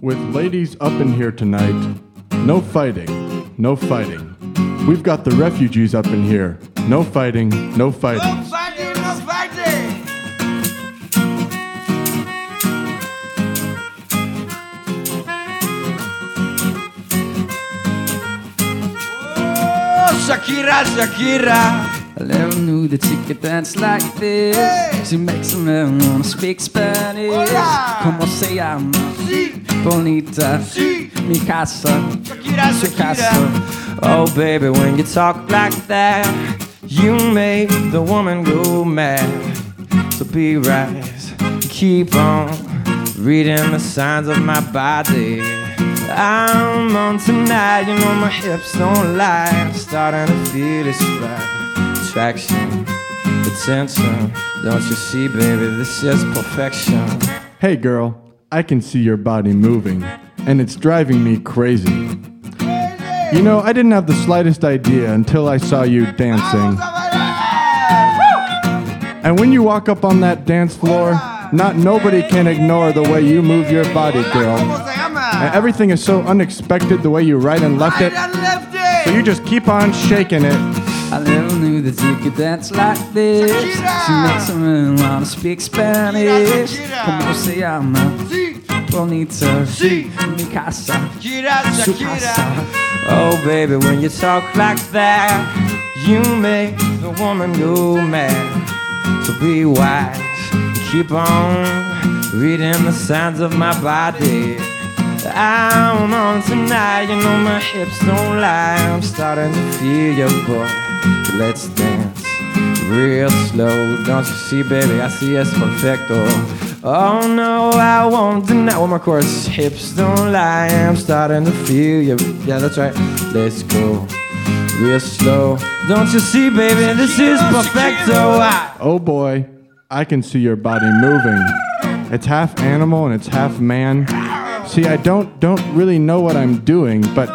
With ladies up in here tonight, no fighting, no fighting. We've got the refugees up in here. No fighting, no fighting. No fighting, no fighting. Oh, Shakira, Shakira. I never knew that you could dance like this. Hey! She makes a man wanna speak Spanish. Hola! Como se llama? Sí, Bonita. sí. Mi casa. Shakira, Su casa. Oh, baby, when you talk like that, you make the woman go mad. So be rise, keep on reading the signs of my body. I'm on tonight, you know my hips don't lie. I'm starting to feel this right attraction, attention. Uh, don't you see, baby, this is perfection. Hey girl, I can see your body moving, and it's driving me crazy. You know, I didn't have the slightest idea until I saw you dancing. And when you walk up on that dance floor, not nobody can ignore the way you move your body, girl. And everything is so unexpected the way you. Right and left it. So you just keep on shaking it. I never knew that you could dance like this. Shakira! She makes a man wanna speak Spanish. Shakira! Como se llama? Sí, Bonita. Sí. Mi casa. Shakira, Su casa. Oh, baby, when you talk like that, you make the woman go mad. So be wise, keep on reading the signs of my body. I'm on tonight, you know my hips don't lie. I'm starting to feel your boy. Let's dance real slow. Don't you see, baby? I see it's perfecto. Oh no, I won't deny. One more chorus. Hips don't lie. I'm starting to feel you. Yeah, that's right. Let's go real slow. Don't you see, baby? This is perfecto. Oh boy, I can see your body moving. It's half animal and it's half man. See, I don't don't really know what I'm doing, but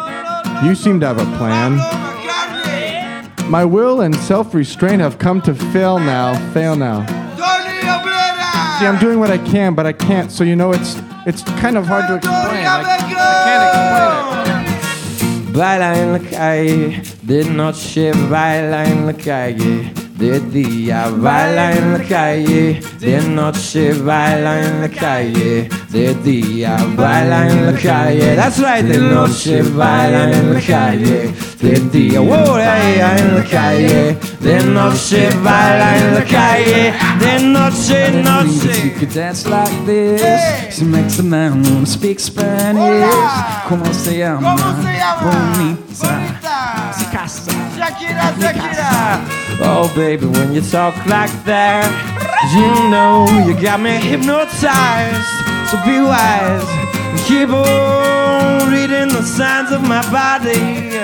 you seem to have a plan. McCartney. My will and self-restraint have come to fail now. Fail now. See, I'm doing what I can, but I can't. So you know, it's it's kind of hard to explain. I, I can't explain it. Baila en la calle, de noche baila en la calle, de día baila en la calle, de noche baila en la calle, de día baila en la calle. That's right, de noche baila en la calle, de día baila en la calle, de noche baila en la calle, de noche, noche. could dance like this. She makes a man wanna speak Spanish. Como se llama? ¿Cómo se llama? Bonita. Bonita. Shakira, Shakira. Oh, baby, when you talk like that, you know you got me hypnotized. So be wise and keep on reading the signs of my body.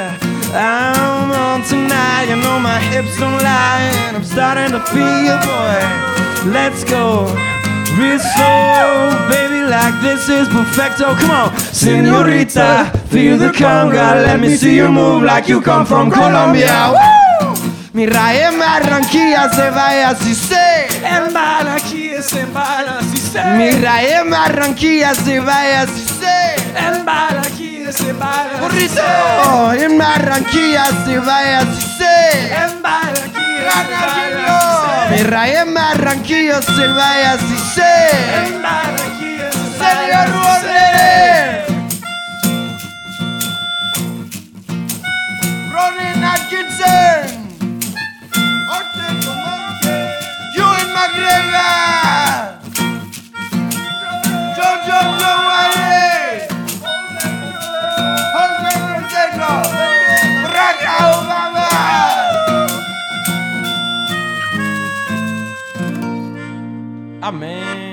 I'm on tonight, you know my hips don't lie, and I'm starting to feel boy. Let's go. Real slow, baby, like this is perfecto. Come on, senorita, feel the conga. Let me see you move like you come from Colombia. Mi raíz en Barranquilla se vaya si sé. Embala aquí, se embala, si se. Mi raíz en Barranquilla se vaya si sé. Embala aquí, se embala. Burrito, en Barranquilla se vaya si sé. Embala aquí, Granadillo. Mi raíz en Barranquilla se vaya si sé. Embala Amém.